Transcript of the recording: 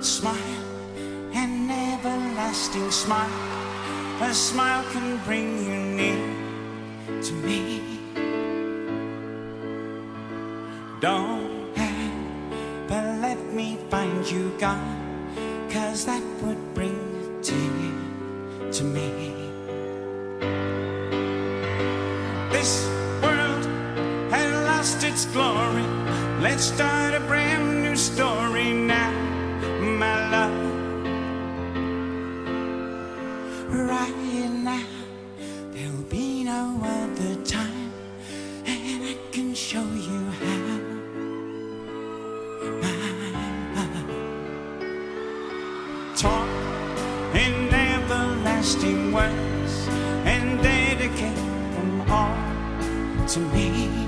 Smile, an everlasting smile. A smile can bring you near to me. Don't me find you gone, cause that would bring a tear to me. This world has lost its glory. Let's start a brand new story now, my love. Right now, there'll be no other time, everlasting words and dedicate them all to me.